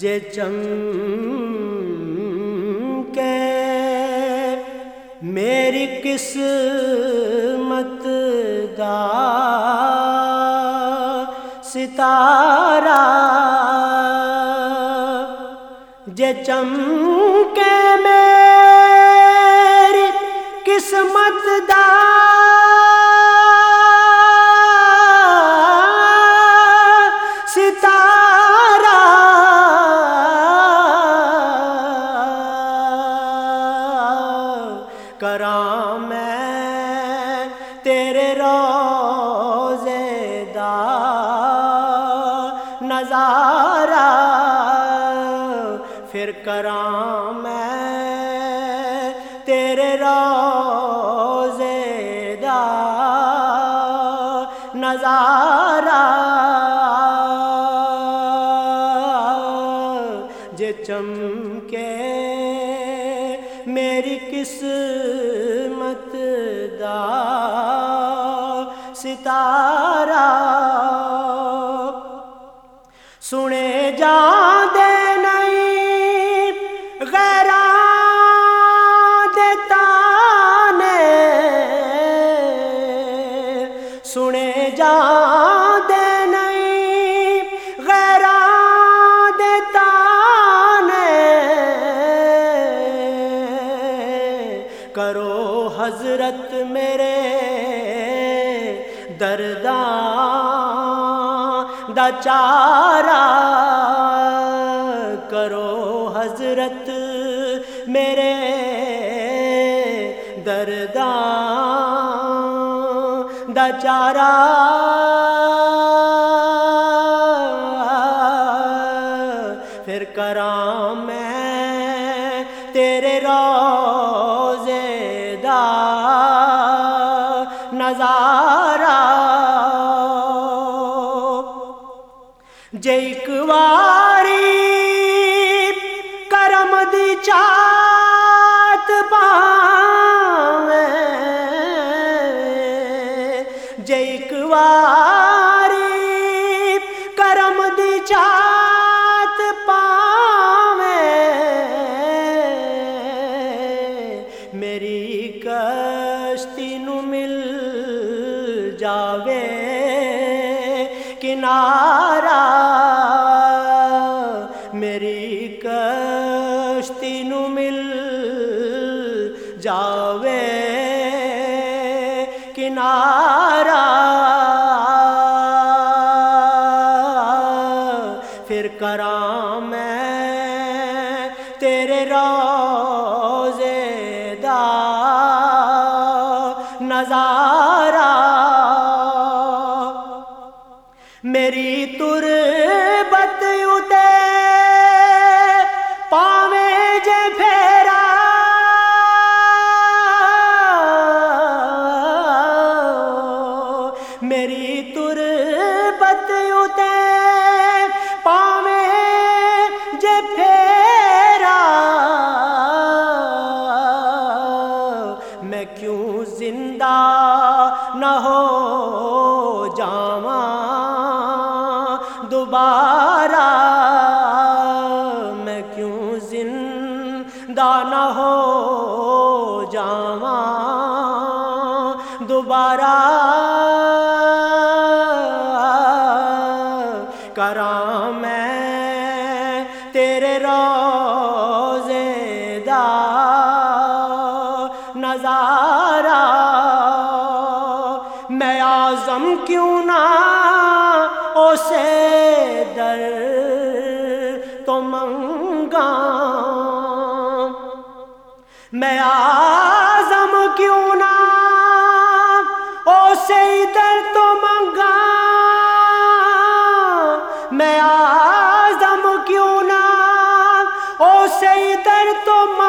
جے چم کے میری قسمت دا ستارہ جے چم کے میری قسمت دا تیرے روزے دا نظارہ، پھر کرام میں تیرے روزے دا نظارہ۔ جے چمکے میری قسمت ستارہ حضرت میرے درداں دا چارہ کرو حضرت میرے درداں دا پھر کرام میں تیرے روزے جے ایک واری کرم دی چات پاویں جے ایک واری کرم دی چات پاویں میری کشتی پھر کرام میں تیرے روزے دا نظار زندہ نہ ہو جاواں۔ دوبارہ میں کیوں زندہ نہ ہو جاواں؟ دوبارہ کراں میں تیرے روزے میں آزم کیوں نہ اسے در تو منگا۔ میں آزم کیوں نہ اسے در تو منگا۔ میں آزم کیوں نہ اسے در تو منگا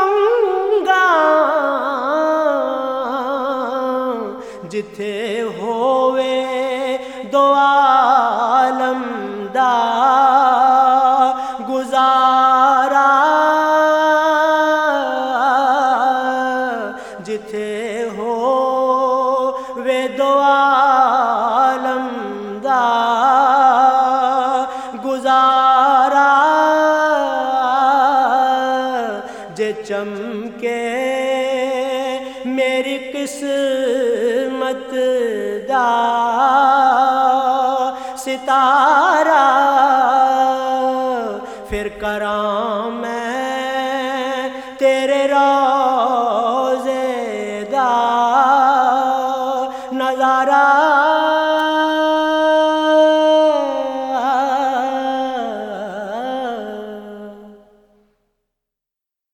تھے ہوئے دو عالم دا گزارا۔ جتھے ہو وے دو عالم دا گزارا۔ جے چمکے میری قسم ستارہ پھر کرام میں تیرے روزے دا نظارہ